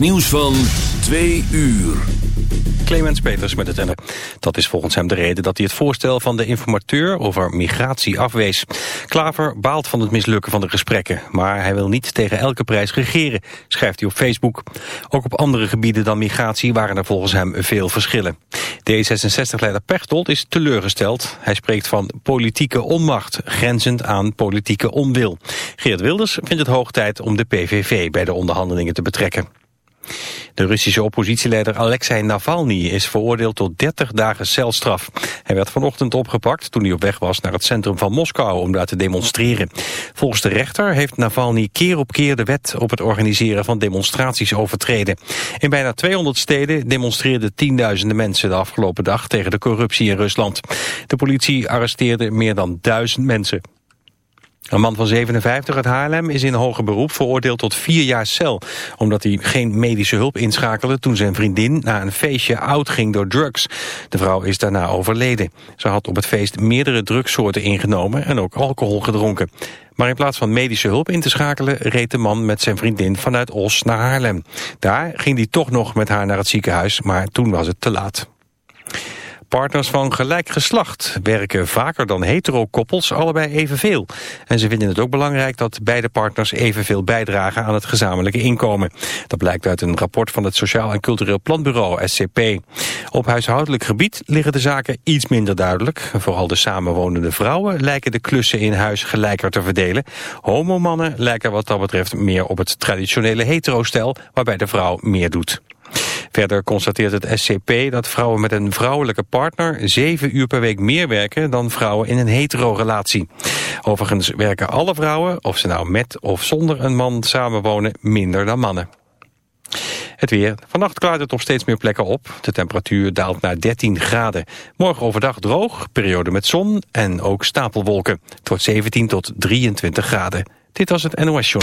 Nieuws van 2 uur. Clemens Peters met het NR. Dat is volgens hem de reden dat hij het voorstel van de informateur over migratie afwees. Klaver baalt van het mislukken van de gesprekken, maar hij wil niet tegen elke prijs regeren, schrijft hij op Facebook. Ook op andere gebieden dan migratie waren er volgens hem veel verschillen. D66-leider Pechtold is teleurgesteld. Hij spreekt van politieke onmacht, grenzend aan politieke onwil. Geert Wilders vindt het hoog tijd om de PVV bij de onderhandelingen te betrekken. De Russische oppositieleider Alexei Navalny is veroordeeld tot 30 dagen celstraf. Hij werd vanochtend opgepakt toen hij op weg was naar het centrum van Moskou om daar te demonstreren. Volgens de rechter heeft Navalny keer op keer de wet op het organiseren van demonstraties overtreden. In bijna 200 steden demonstreerden tienduizenden mensen de afgelopen dag tegen de corruptie in Rusland. De politie arresteerde meer dan duizend mensen. Een man van 57 uit Haarlem is in hoger beroep veroordeeld tot vier jaar cel. Omdat hij geen medische hulp inschakelde toen zijn vriendin na een feestje oud ging door drugs. De vrouw is daarna overleden. Ze had op het feest meerdere drugssoorten ingenomen en ook alcohol gedronken. Maar in plaats van medische hulp in te schakelen... reed de man met zijn vriendin vanuit Os naar Haarlem. Daar ging hij toch nog met haar naar het ziekenhuis, maar toen was het te laat. Partners van gelijk geslacht werken vaker dan hetero-koppels allebei evenveel. En ze vinden het ook belangrijk dat beide partners evenveel bijdragen aan het gezamenlijke inkomen. Dat blijkt uit een rapport van het Sociaal en Cultureel Planbureau, SCP. Op huishoudelijk gebied liggen de zaken iets minder duidelijk. Vooral de samenwonende vrouwen lijken de klussen in huis gelijker te verdelen. Homomannen lijken wat dat betreft meer op het traditionele hetero-stel, waarbij de vrouw meer doet. Verder constateert het SCP dat vrouwen met een vrouwelijke partner zeven uur per week meer werken dan vrouwen in een hetero-relatie. Overigens werken alle vrouwen, of ze nou met of zonder een man samenwonen, minder dan mannen. Het weer. Vannacht klaart het op steeds meer plekken op. De temperatuur daalt naar 13 graden. Morgen overdag droog, periode met zon en ook stapelwolken. Het wordt 17 tot 23 graden. Dit was het NOS Show.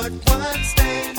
But what's there?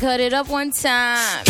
Cut it up one time.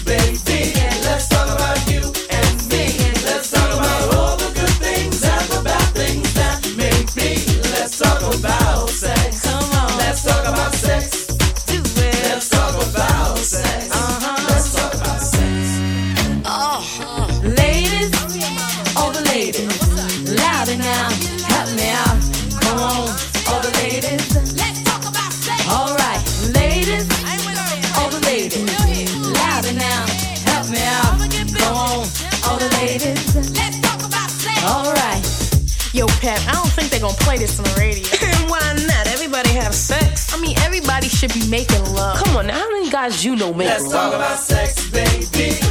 you know make Let's talk love? about sex, baby.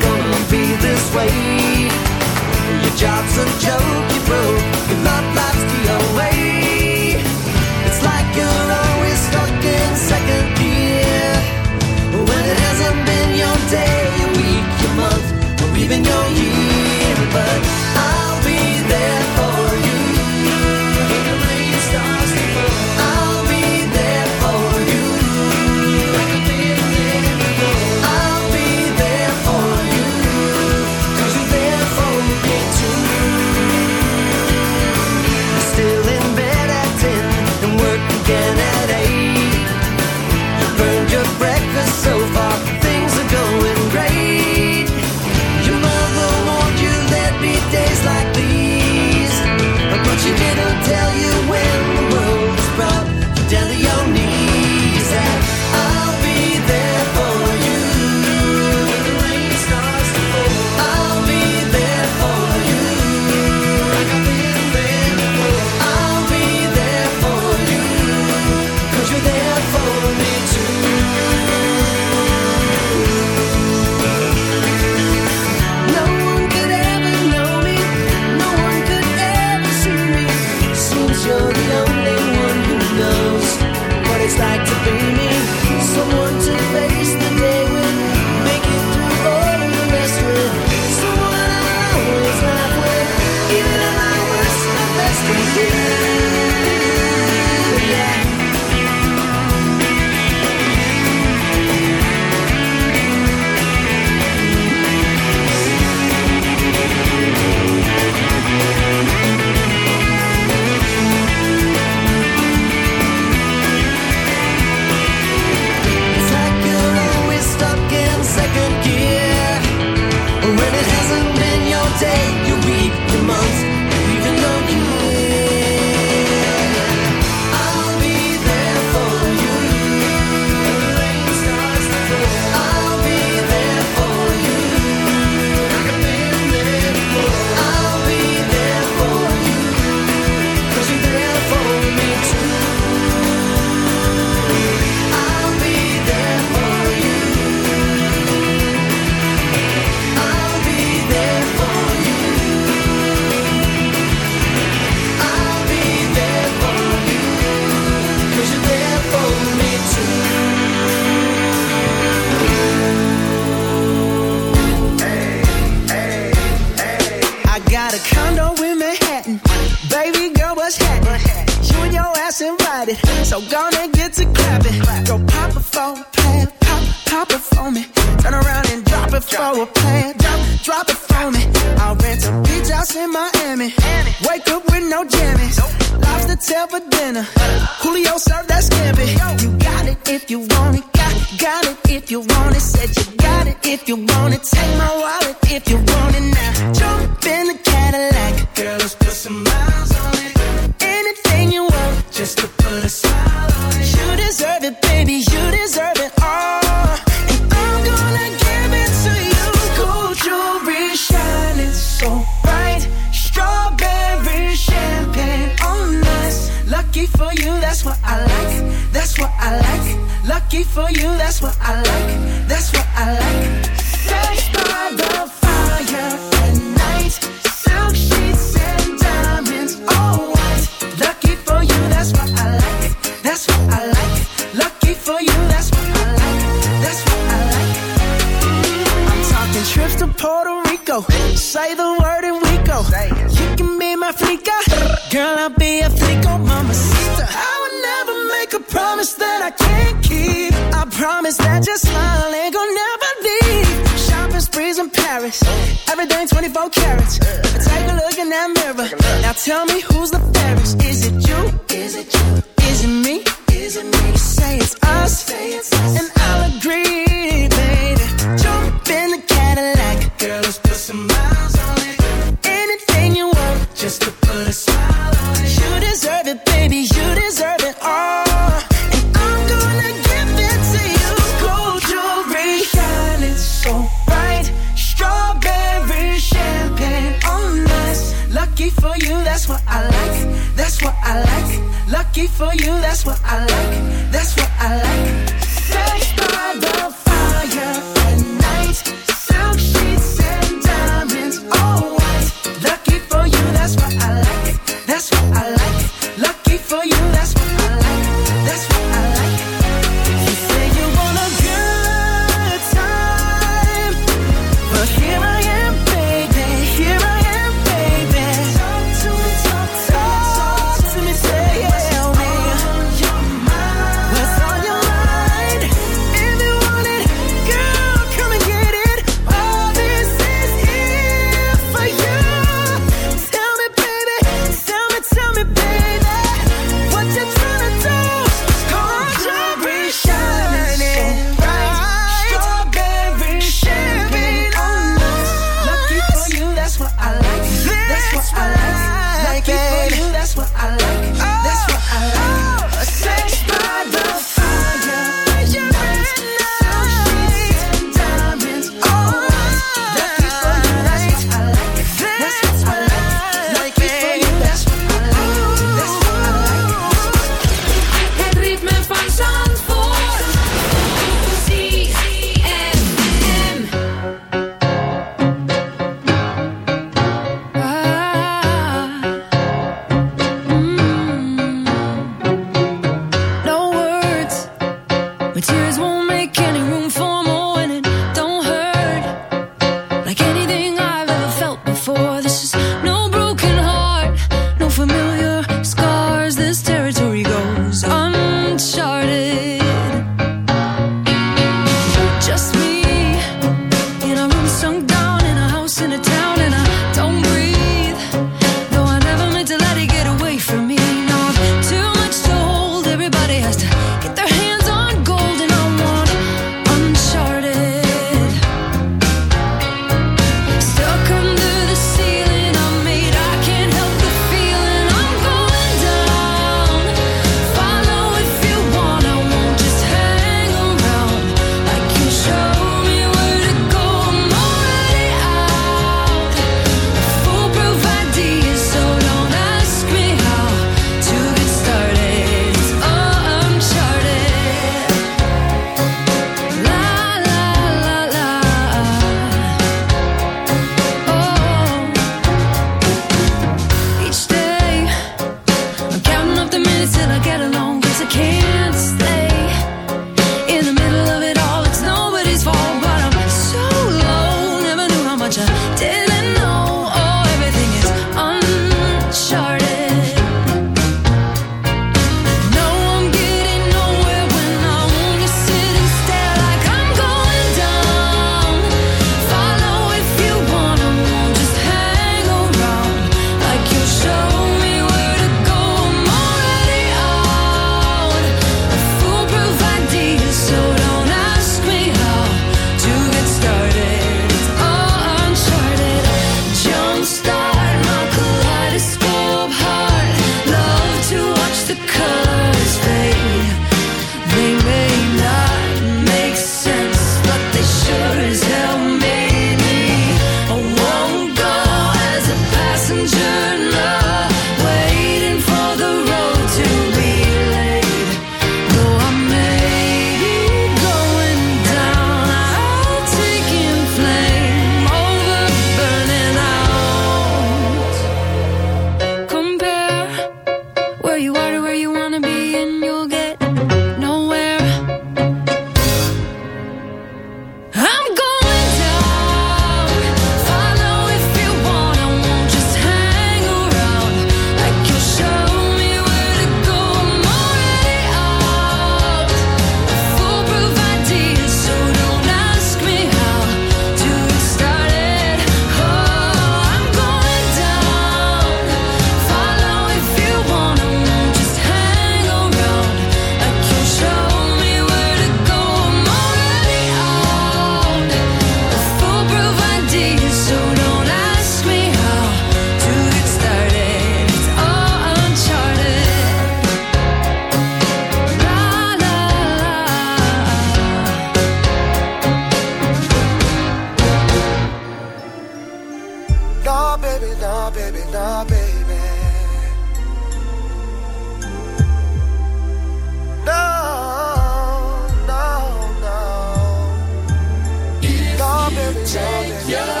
No, baby,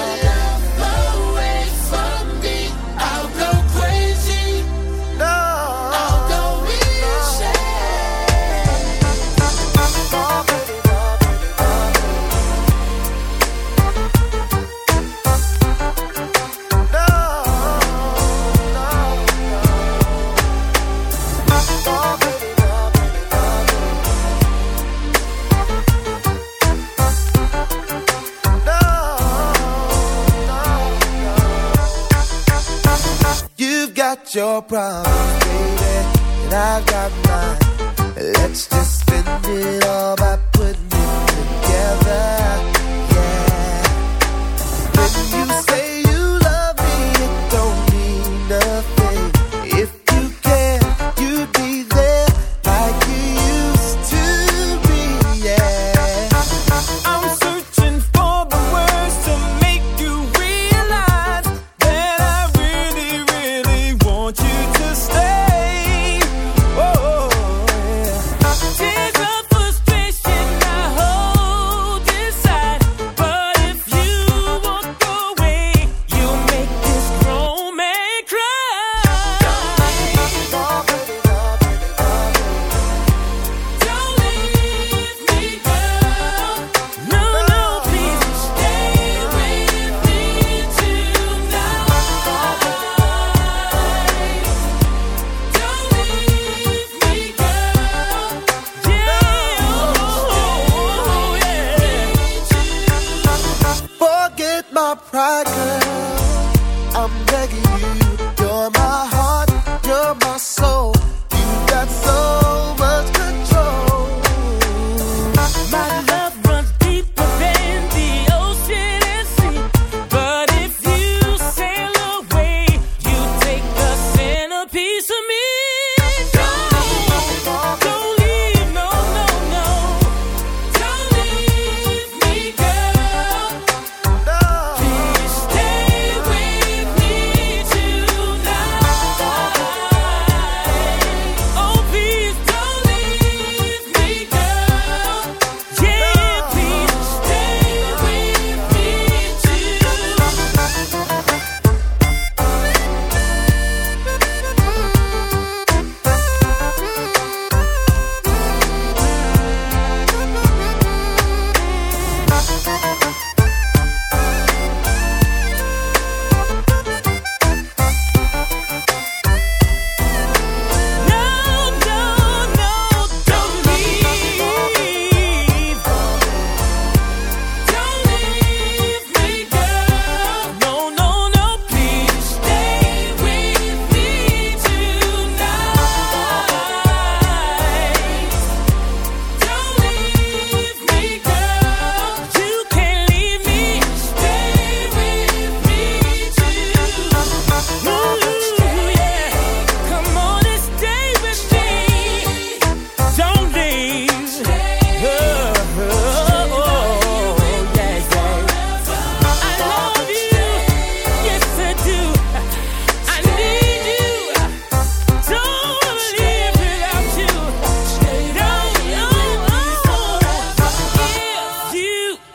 your problems, my soul.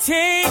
team.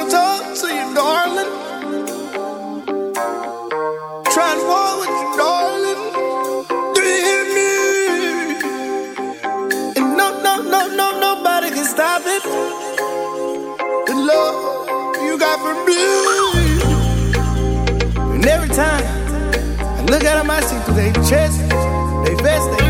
Trying talk to you, darling. Trying to walk with you, darling. Do you hear me? And no, no, no, no, nobody can stop it. The love you got for me. And every time I look at them, I see through their chest. They vest, they